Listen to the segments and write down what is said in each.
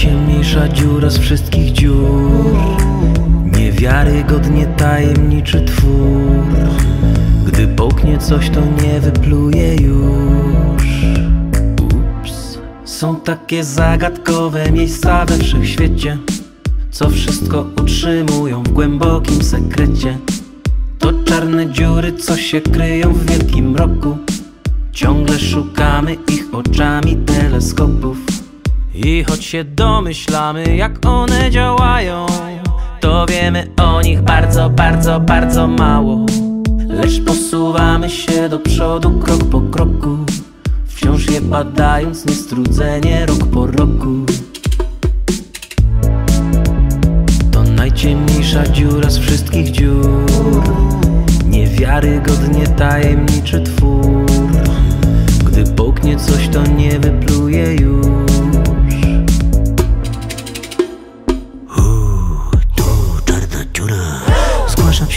najciemniejsza dziura z wszystkich dziur. Niewiarygodnie tajemniczy twór. Gdy połknie coś to nie wypluje już. Ups. Są takie zagadkowe miejsca we wszechświecie Co wszystko utrzymują w głębokim sekrecie. To czarne dziury, co się kryją w wielkim mroku. Ciągle szukamy ich oczami teleskopów I choć się domyślamy jak one działają To wiemy o nich bardzo, bardzo, bardzo mało. Lecz posuwamy się do przodu krok po kroku. Wciąż je badając niestrudzenie rok po roku. To najciemniejsza dziura z wszystkich dziur. Niewiarygodnie tajemniczy twór. Gdy połknie coś to nie wypluje już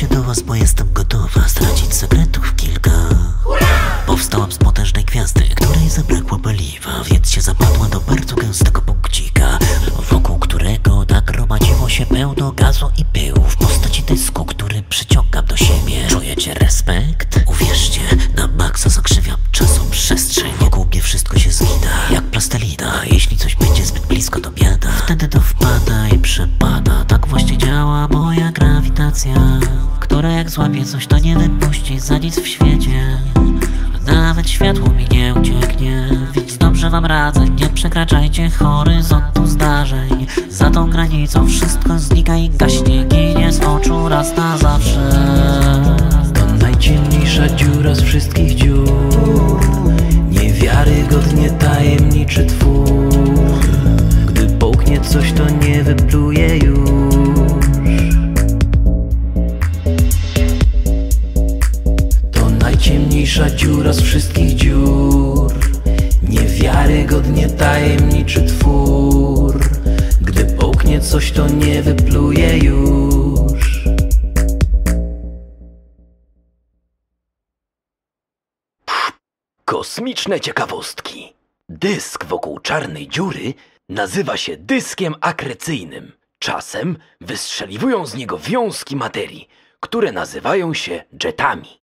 się do was, bo jestem gotowa Stracić sekretów kilka. Powstałam z potężnej gwiazdy Której zabrakło paliwa Więc się zapadła do bardzo gęstego punkcika Wokół którego nagromadziło się pełno gazu i pyłu W postaci dysku, który przyciągam do siebie. Czujecie respekt? Uwierzcie, na maksa zakrzywiam czasoprzestrzeń Wokół mnie wszystko się zgina Jak plastelina. Jeśli coś będzie zbyt blisko to biada Wtedy to wpada i przepada. Tak właśnie działa moja grawitacja jak złapie coś to nie wypuści za nic w świecie. Nawet światło mi nie ucieknie. Więc dobrze wam radzę Nie przekraczajcie horyzontu zdarzeń. Za tą granicą wszystko znika i gaśnie Ginie z oczu raz na zawsze. To najciemniejsza dziura z wszystkich dziur. Niewiarygodnie tajemniczy twór. Gdy połknie coś to nie wypluje już najciemniejsza dziura z wszystkich dziur Niewiarygodnie tajemniczy twór Gdy połknie coś to nie wypluje już Kosmiczne ciekawostki. Dysk wokół czarnej dziury nazywa się dyskiem akrecyjnym. Czasem wystrzeliwują z niego wiązki materii, które nazywają się jetami.